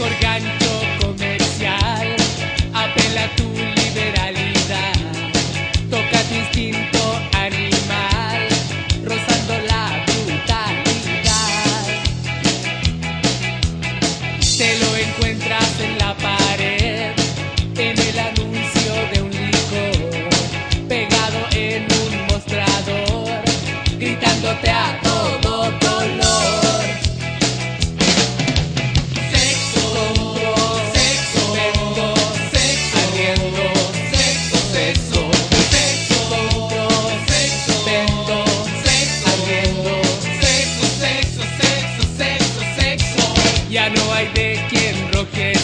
orgánicos. Hay de quien enrojecer,